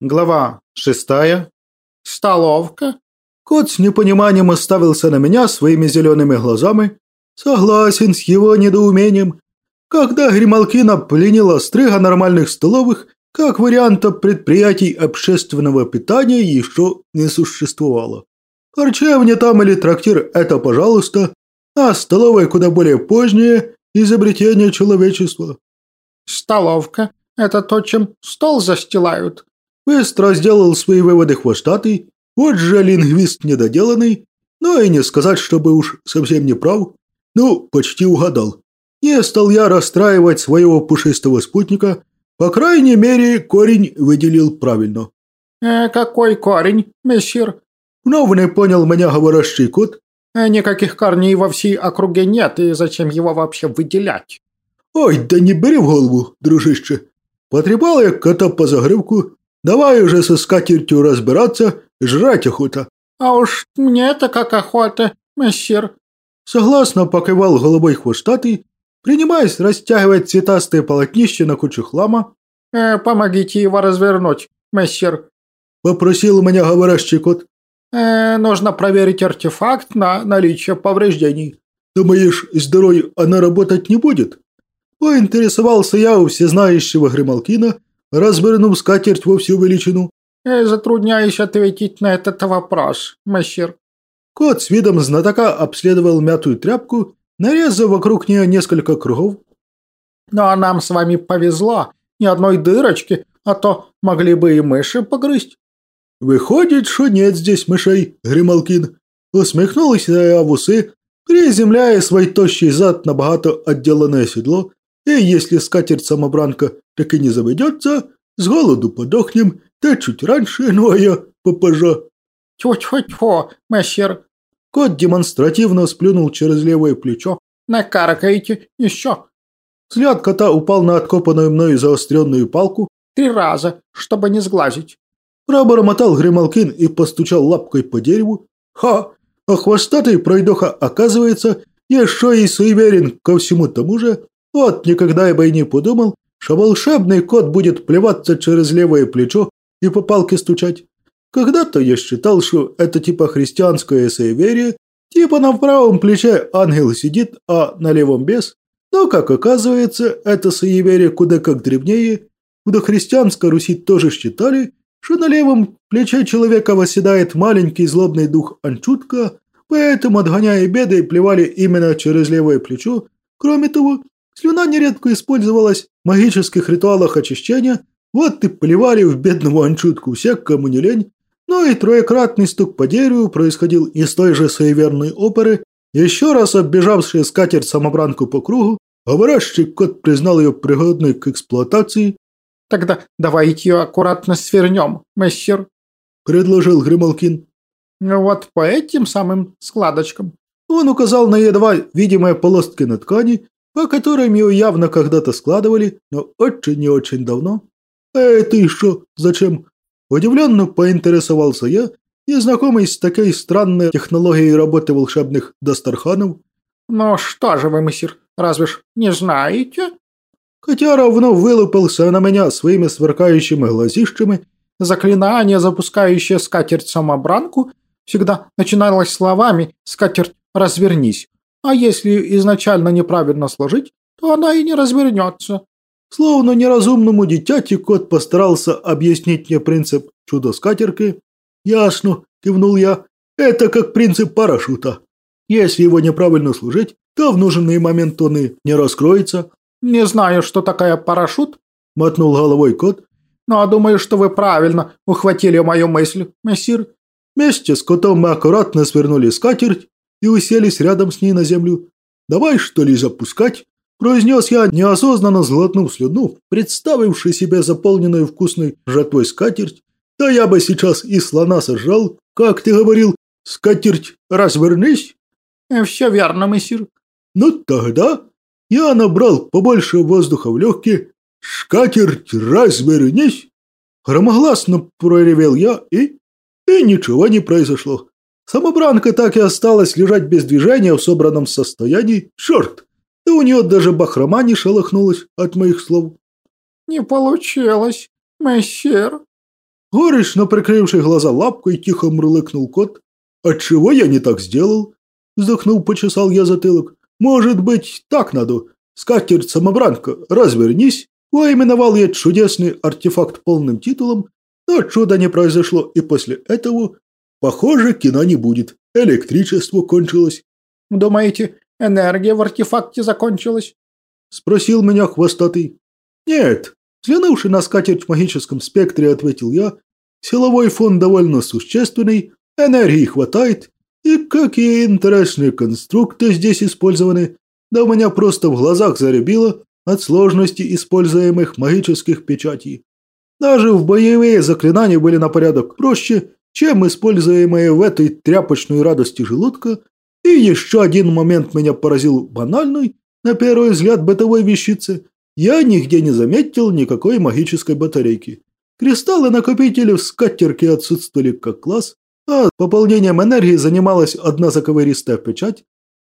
Глава шестая. Столовка. Кот с непониманием оставился на меня своими зелеными глазами. Согласен с его недоумением. Когда Грималкина пленила стрига нормальных столовых, как варианта предприятий общественного питания еще не существовало. Харчевня там или трактир – это пожалуйста, а столовая куда более позднее изобретение человечества. Столовка – это то, чем стол застилают. Быстро сделал свои выводы хвостатый, вот же лингвист недоделанный, но и не сказать, чтобы уж совсем не прав. Ну, почти угадал. Не стал я расстраивать своего пушистого спутника, по крайней мере, корень выделил правильно. «Э, какой корень, мессир?» Вновь не понял меня говорящий кот. Э, никаких корней во всей округе нет, и зачем его вообще выделять? Ой, да не бери в голову, дружище. Потрепал я кота по загривку, Давай уже со скатертью разбираться, жрать охота». «А уж мне-то как охота, мессир». Согласно покивал голубой хвостатый, принимаясь растягивать цветастые полотнище на кучу хлама. «Э, «Помогите его развернуть, мессир», – попросил меня говорящий кот. Э, «Нужно проверить артефакт на наличие повреждений». «Думаешь, здоровье она работать не будет?» Поинтересовался я у всезнающего Грималкина – развернув скатерть во всю величину. «Я затрудняюсь ответить на этот вопрос, мессир». Кот с видом знатока обследовал мятую тряпку, нарезав вокруг нее несколько кругов. «Но нам с вами повезло. Ни одной дырочки, а то могли бы и мыши погрызть». «Выходит, что нет здесь мышей, Грималкин», – усмехнулся я в усы, приземляя свой тощий зад на богато отделанное седло, и если скатерть-самобранка так и не заведется, с голоду подохнем, да чуть раньше, ну а я попозже». «Тьфу-тьфу-тьфу, мессир!» Кот демонстративно сплюнул через левое плечо. «Накаркаете еще!» Взгляд кота упал на откопанную мною заостренную палку. «Три раза, чтобы не сглазить!» Пробормотал Грималкин и постучал лапкой по дереву. «Ха! А хвостатый пройдоха, оказывается, еще и суеверен ко всему тому же. Вот никогда я бы и не подумал, что волшебный кот будет плеваться через левое плечо и по палке стучать. Когда-то я считал, что это типа христианское суеверие, типа на правом плече ангел сидит, а на левом бес. Но, как оказывается, это суеверие куда как древнее. В дохристианской Руси тоже считали, что на левом плече человека восседает маленький злобный дух Анчутка, поэтому, отгоняя беды, плевали именно через левое плечо. Кроме того, Слюна нередко использовалась в магических ритуалах очищения, вот и поливали в бедного анчутку всех, кому не лень. Но и троекратный стук по дереву происходил из той же суеверной оперы. Еще раз оббежавший скатерть самобранку по кругу, говорящий кот признал ее пригодной к эксплуатации. «Тогда давайте ее аккуратно свернем, мессер», – предложил Грималкин. «Вот по этим самым складочкам». Он указал на едва видимые полостки на ткани, по которым ее явно когда-то складывали, но очень и очень давно. «А это еще зачем?» Удивленно поинтересовался я, незнакомый с такой странной технологией работы волшебных Дастарханов. «Ну что же вы, мессир, разве ж не знаете?» Хотя равно вылупился на меня своими сверкающими глазищами. Заклинание, запускающее скатерть-самобранку, всегда начиналось словами «скатерть, развернись». А если изначально неправильно сложить, то она и не развернется. Словно неразумному дитяти кот постарался объяснить мне принцип чудо-скатерки. «Ясно», – кивнул я, – «это как принцип парашюта. Если его неправильно служить, то в нужный момент он и не раскроется». «Не знаю, что такое парашют», – мотнул головой кот. «Но думаю, что вы правильно ухватили мою мысль, мессир». Вместе с котом мы аккуратно свернули скатерть и уселись рядом с ней на землю. «Давай, что ли, запускать?» – произнес я, неосознанно сглотнув слюну, представивший себе заполненную вкусной жатвой скатерть. «Да я бы сейчас и слона сожрал, как ты говорил, скатерть развернись?» «Все верно, мессир». «Ну тогда...» Я набрал побольше воздуха в легкие. «Скатерть развернись!» Громогласно проревел я и... И ничего не произошло. Самобранка так и осталась лежать без движения в собранном состоянии. Черт! Да у нее даже бахрома не шелохнулась от моих слов. «Не получилось, мессер», Горечно прикрывший глаза лапкой, тихо мурлыкнул кот. «Отчего я не так сделал?» Вздохнул, почесал я затылок. «Может быть, так надо. Скатерть-самобранка, развернись». Поименовал я чудесный артефакт полным титулом, но чуда не произошло, и после этого, похоже, кино не будет. Электричество кончилось. «Думаете, энергия в артефакте закончилась?» Спросил меня хвостатый. «Нет». Взглянувши на скатерть в магическом спектре, ответил я. «Силовой фон довольно существенный, энергии хватает, и какие интересные конструкты здесь использованы. Да у меня просто в глазах заребило от сложности используемых магических печатей. Даже в боевые заклинания были на порядок проще, чем используемые в этой тряпочной радости желудка, и еще один момент меня поразил банальной, на первый взгляд, бытовой вещицы. Я нигде не заметил никакой магической батарейки. Кристаллы-накопители в скатерке отсутствовали как класс, а пополнением энергии занималась одна заковыристая печать.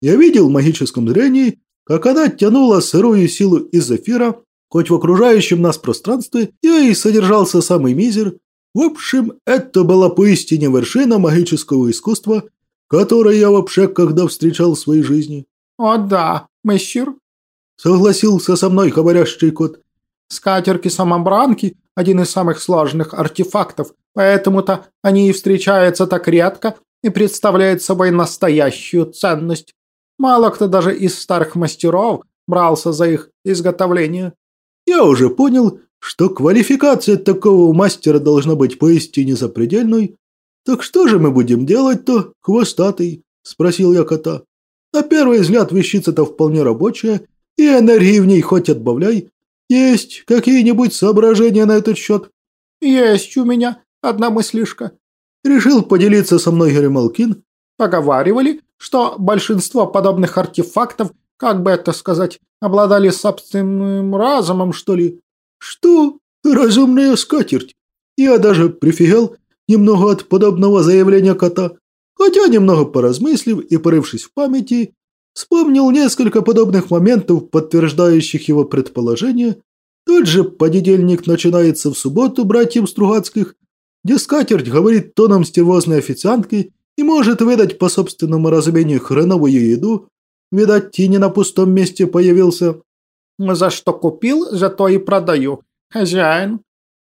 Я видел в магическом зрении, как она тянула сырую силу из эфира, хоть в окружающем нас пространстве я и содержался самый мизер. В общем, это была поистине вершина магического искусства, которое я вообще когда встречал в своей жизни. «О да, мессир», — согласился со мной говорящий кот. «Скатерки-самобранки – один из самых сложных артефактов, поэтому-то они и встречаются так редко и представляют собой настоящую ценность. Мало кто даже из старых мастеров брался за их изготовление. Я уже понял, что квалификация такого мастера должна быть поистине запредельной. Так что же мы будем делать-то, хвостатый? Спросил я кота. На первый взгляд вещица-то вполне рабочая, и энергии в ней хоть отбавляй. Есть какие-нибудь соображения на этот счет? Есть у меня одна мыслишка. Решил поделиться со мной Гремалкин. Поговаривали, что большинство подобных артефактов, как бы это сказать, обладали собственным разумом, что ли. Что? Разумная скатерть. Я даже прифигел немного от подобного заявления кота. Хотя, немного поразмыслив и порывшись в памяти, вспомнил несколько подобных моментов, подтверждающих его предположение. Тот же понедельник начинается в субботу братьев Стругацких, где скатерть говорит тоном стервозной официантки и может выдать по собственному разумению хреновую еду. Видать, и не на пустом месте появился. «За что купил, за то и продаю. Хозяин».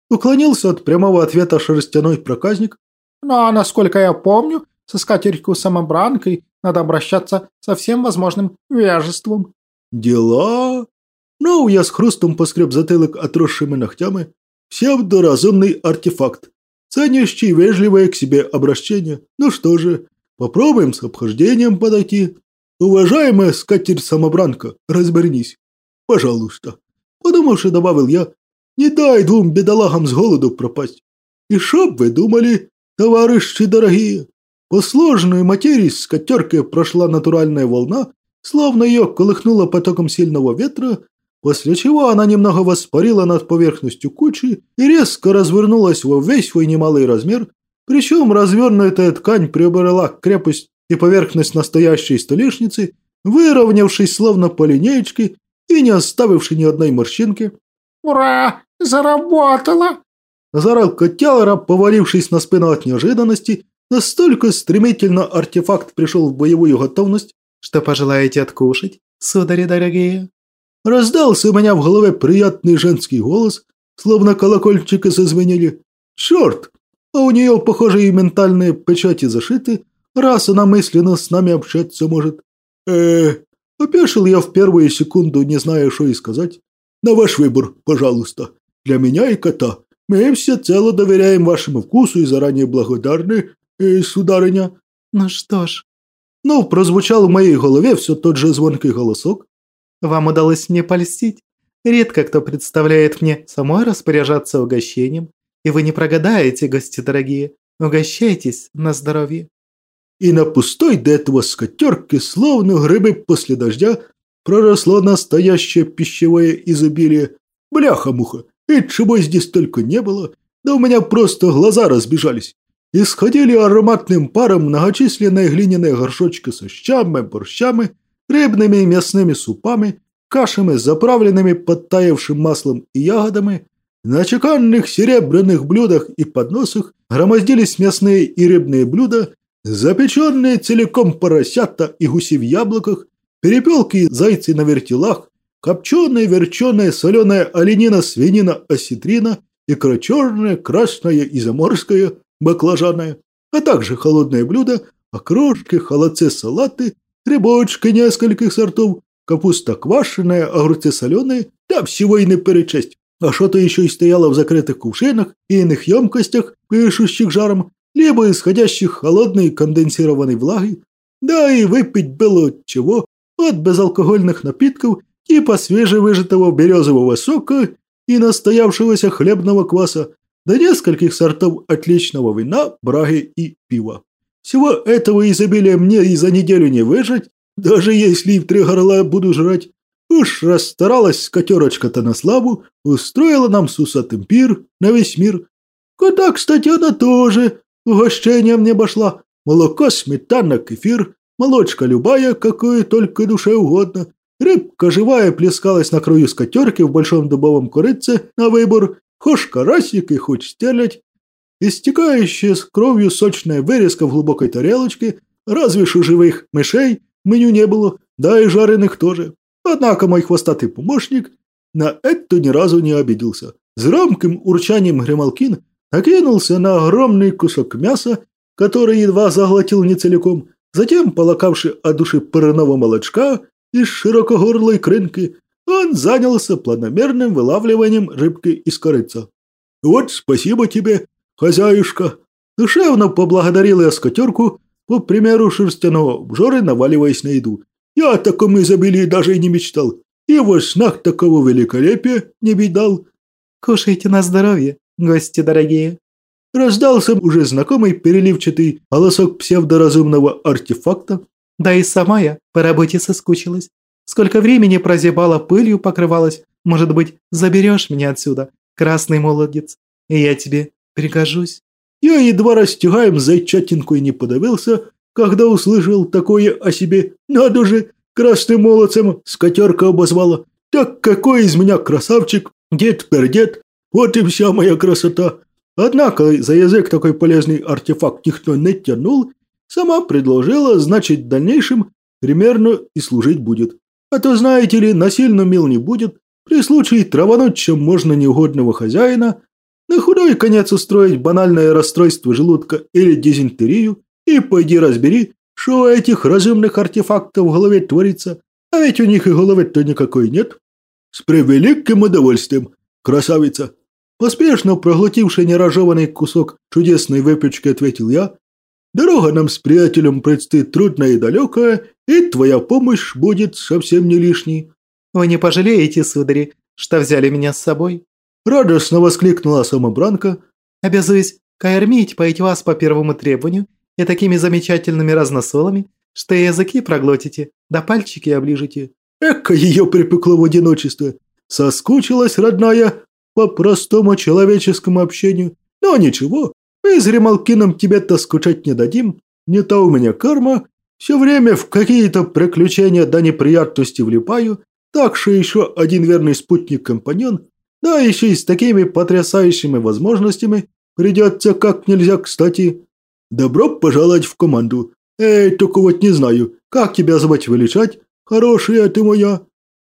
Уклонился от прямого ответа шерстяной проказник. «Ну, а насколько я помню, со скатертью-самобранкой надо обращаться со всем возможным вежеством». «Дела?» Ну, я с хрустом поскреб затылок отросшими ногтями. Псевдоразумный артефакт ценящий вежливое к себе обращение. Ну что же, попробуем с обхождением подойти. Уважаемая скатерть-самобранка, разбернись. Пожалуйста. Подумавши, добавил я, не дай двум бедолагам с голоду пропасть. И шо б вы думали, товарищи дорогие? По сложной материи с скатеркой прошла натуральная волна, словно ее колыхнуло потоком сильного ветра, после чего она немного воспарила над поверхностью кучи и резко развернулась во весь свой немалый размер, причем развернутая ткань приобрела крепость и поверхность настоящей столешницы, выровнявшись словно по линеечке и не оставившей ни одной морщинки. «Ура! Заработало!» Зарал котялора, повалившись на спину от неожиданности, настолько стремительно артефакт пришел в боевую готовность, что пожелаете откушать, судари дорогие. Раздался у меня в голове приятный женский голос, словно колокольчики зазвенели. Черт! А у нее, похоже, и ментальные печати зашиты, раз она мысленно с нами общаться может. э Опешил я в первую секунду, не зная, что и сказать. На ваш выбор, пожалуйста. Для меня и кота. Мы все цело доверяем вашему вкусу и заранее благодарны, э, сударыня. Ну что ж. Ну, прозвучал в моей голове все тот же звонкий голосок, вам удалось мне польстить. Редко кто представляет мне самой распоряжаться угощением. И вы не прогадаете, гости дорогие. Угощайтесь на здоровье. И на пустой до этого скатерке, словно грибы после дождя, проросло настоящее пищевое изобилие. Бляха-муха, и чего здесь только не было, да у меня просто глаза разбежались. Исходили ароматным паром многочисленные глиняные горшочки со щами, борщами рыбными и мясными супами, кашами, заправленными подтаявшим маслом и ягодами, На чеканных серебряных блюдах и подносах громоздились мясные и рыбные блюда, запеченные целиком поросята и гуси в яблоках, перепелки и зайцы на вертелах, копченая, верченая, соленая оленина, свинина, осетрина, икра черная, красная и заморская, баклажанная, а также холодные блюда, окрошки, холодцы, салаты, грибочки нескольких сортов, капуста квашеная, огурцы соленые, да всего и не перечесть. А что-то еще и стояло в закрытых кувшинах и иных емкостях, пышущих жаром, либо исходящих холодной конденсированной влагой. Да и выпить было чего от безалкогольных напитков типа свежевыжатого березового сока и настоявшегося хлебного кваса, до нескольких сортов отличного вина, браги и пива. Всего этого изобилия мне и за неделю не выжить, даже если в три горла буду жрать. Уж расстаралась скотерочка-то на славу, устроила нам с усатым пир на весь мир. Кота, кстати, она тоже угощением не обошла. Молоко, сметана, кефир, молочка любая, какое только душе угодно. Рыбка живая плескалась на краю скатерки в большом дубовом курице на выбор, хошь карасик и хоть стерлядь. Истекающая с кровью сочная вырезка в глубокой тарелочке, разве что живых мышей меню не было, да и жареных тоже. Однако мой хвостатый помощник на это ни разу не обиделся. С громким урчанием Гремалкин накинулся на огромный кусок мяса, который едва заглотил не целиком, затем, полакавши от души парного молочка из широкогорлой крынки, он занялся планомерным вылавливанием рыбки из корыца. «Вот спасибо тебе, хозяюшка!» Душевно поблагодарил я скотерку, по примеру шерстяного обжоры, наваливаясь на еду. Я о таком изобилии даже и не мечтал. И во снах такого великолепия не видал. Кушайте на здоровье, гости дорогие. Раздался уже знакомый переливчатый голосок псевдоразумного артефакта. Да и сама я по работе соскучилась. Сколько времени прозябала, пылью покрывалась. Может быть, заберешь меня отсюда, красный молодец, и я тебе пригожусь. Я едва растягаем зайчатинку и не подавился, когда услышал такое о себе. Надо же, красным молодцем скотерка обозвала. Так какой из меня красавчик, дед-пердед, вот и вся моя красота. Однако за язык такой полезный артефакт никто не тянул, сама предложила, значит, в дальнейшем примерно и служить будет. А то, знаете ли, насильно мил не будет, при случае травануть чем можно неугодного хозяина, на худой конец устроить банальное расстройство желудка или дизентерию, и пойди разбери, что у этих разумных артефактов в голове творится, а ведь у них и головы-то никакой нет. С превеликим удовольствием, красавица. Поспешно проглотивший неразжеванный кусок чудесной выпечки, ответил я. Дорога нам с приятелем предстоит трудная и далекая, и твоя помощь будет совсем не лишней. Вы не пожалеете, судари, что взяли меня с собой? Радостно воскликнула самобранка. Обязуюсь кормить, поить вас по первому требованию и такими замечательными разносолами, что языки проглотите, да пальчики оближете». Эка ее припекло в одиночестве. Соскучилась, родная, по простому человеческому общению. Но ничего, мы с Ремалкином тебе-то скучать не дадим. Не то у меня карма. Все время в какие-то приключения да неприятности влипаю. Так что еще один верный спутник-компаньон, да еще и с такими потрясающими возможностями, придется как нельзя кстати. Добро пожаловать в команду. Эй, только вот не знаю, как тебя звать величать? Хорошая ты моя.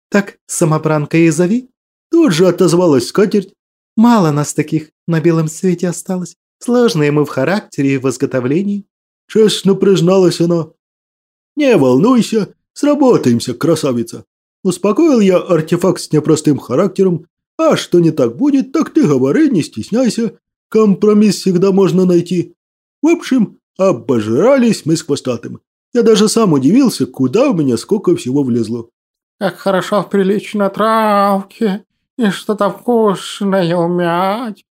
Так, самобранка и зови. Тут же отозвалась скатерть. Мало нас таких на белом свете осталось. Сложные мы в характере и в изготовлении. Честно призналась она. Не волнуйся, сработаемся, красавица. Успокоил я артефакт с непростым характером. А что не так будет, так ты говори, не стесняйся. Компромисс всегда можно найти. В общем, обожрались мы с хвостатым. Я даже сам удивился, куда у меня сколько всего влезло. Как хорошо в приличной травке и что-то вкусное умять.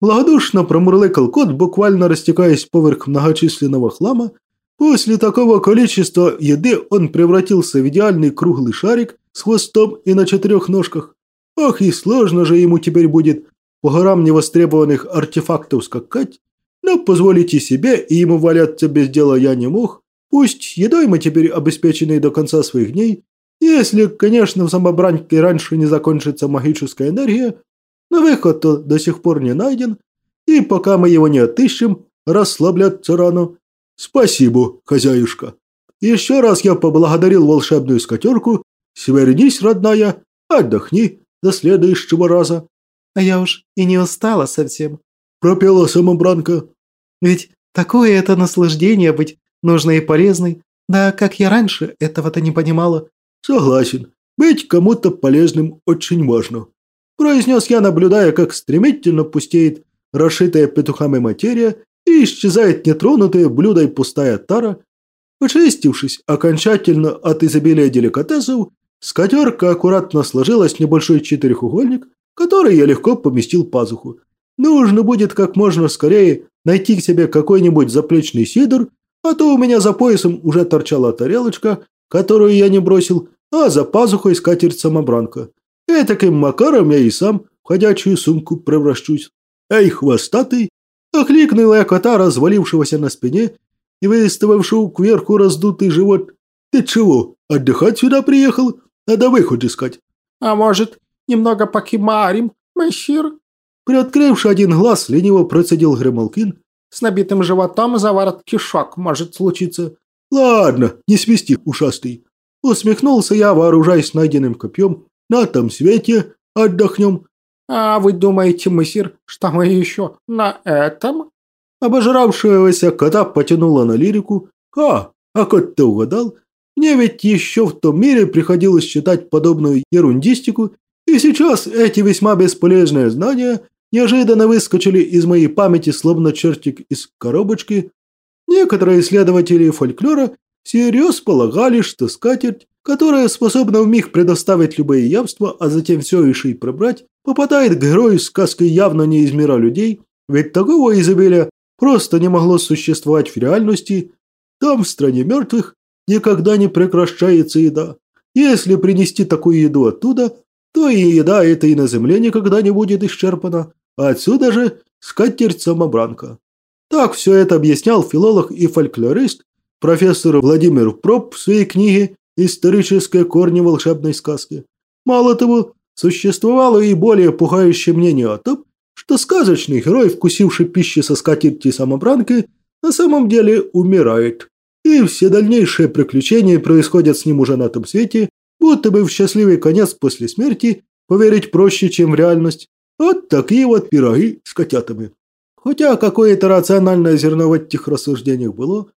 Благодушно промурлыкал кот, буквально растекаясь поверх многочисленного хлама. После такого количества еды он превратился в идеальный круглый шарик с хвостом и на четырех ножках. Ох, и сложно же ему теперь будет по горам невостребованных артефактов скакать. Но позволить и себе, и ему валяться без дела я не мог. Пусть едой мы теперь обеспечены до конца своих дней. Если, конечно, в самобранке раньше не закончится магическая энергия, но выход до сих пор не найден, и пока мы его не отыщем, расслабляться рано. Спасибо, хозяюшка. Еще раз я поблагодарил волшебную скатерку. Свернись, родная, отдохни до следующего раза. А я уж и не устала совсем. Пропела самобранка. Ведь такое это наслаждение быть нужной и полезной. Да как я раньше этого-то не понимала. Согласен. Быть кому-то полезным очень важно. Произнес я, наблюдая, как стремительно пустеет расшитая петухами материя и исчезает нетронутая блюдо и пустая тара. Очистившись окончательно от изобилия деликатесов, скатерка аккуратно сложилась в небольшой четырехугольник, который я легко поместил в пазуху. Нужно будет как можно скорее найти к себе какой-нибудь заплечный сидр, а то у меня за поясом уже торчала тарелочка, которую я не бросил, а за пазухой скатерть-самобранка. Этаким макаром я и сам в ходячую сумку превращусь. Эй, хвостатый! Окликнул я кота, развалившегося на спине и выставившего кверху раздутый живот. Ты чего, отдыхать сюда приехал? Надо выход искать. А может, немного покимарим, мессир? Приоткрывший один глаз, лениво процедил Гремалкин. С набитым животом заворот кишок может случиться. Ладно, не свисти, ушастый. Усмехнулся я, вооружаясь найденным копьем. На том свете отдохнем. А вы думаете, мессир, что мы еще на этом? Обожравшегося кота потянуло на лирику. А, а кот-то угадал. Мне ведь еще в том мире приходилось читать подобную ерундистику, и сейчас эти весьма бесполезные знания неожиданно выскочили из моей памяти словно чертик из коробочки. Некоторые исследователи фольклора всерьез полагали, что скатерть, которая способна вмиг предоставить любые явства, а затем все еще и пробрать, попадает к герою сказки явно не из мира людей, ведь такого изобилия просто не могло существовать в реальности. Там, в стране мертвых, никогда не прекращается еда. Если принести такую еду оттуда, то и еда эта и на земле никогда не будет исчерпана. А отсюда же скатерть-самобранка. Так все это объяснял филолог и фольклорист профессор Владимир Проб в своей книге «Исторические корни волшебной сказки». Мало того, существовало и более пугающее мнение о том, что сказочный герой, вкусивший пищи со скатерти самобранки, на самом деле умирает. И все дальнейшие приключения происходят с ним уже на том свете, будто бы в счастливый конец после смерти поверить проще, чем в реальность. Вот такие вот пироги с котятами. Хотя какое-то рациональное зерно в этих рассуждениях было,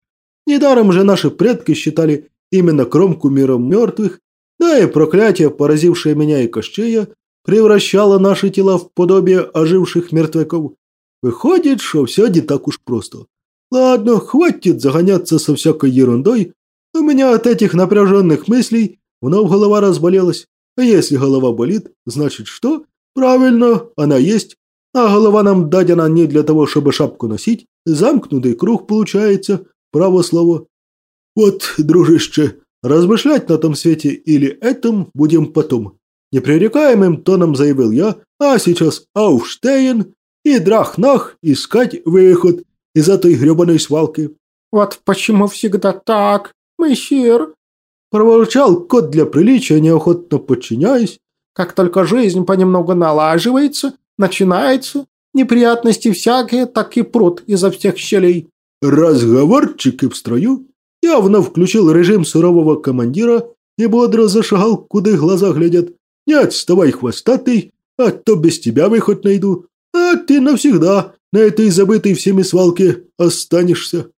недаром же наши предки считали именно кромку миром мертвых, да и проклятие, поразившее меня и Кощея, превращало наши тела в подобие оживших мертвяков. Выходит, что все не так уж просто. Ладно, хватит загоняться со всякой ерундой. У меня от этих напряженных мыслей вновь голова разболелась. А если голова болит, значит что? Правильно, она есть. А голова нам дадена не для того, чтобы шапку носить. Замкнутый круг получается, право слово. Вот, дружище, размышлять на том свете или этом будем потом. Непререкаемым тоном заявил я, а сейчас Ауфштейн и Драхнах искать выход из этой гребаной свалки. Вот почему всегда так, мессир? Проворчал кот для приличия, неохотно подчиняясь. Как только жизнь понемногу налаживается, начинается, неприятности всякие так и прут изо всех щелей. Разговорчики в строю. Явно включил режим сурового командира и бодро зашагал, куда глаза глядят. Не отставай, хвостатый, а то без тебя выход найду. А ты навсегда на этой забытой всеми свалке останешься.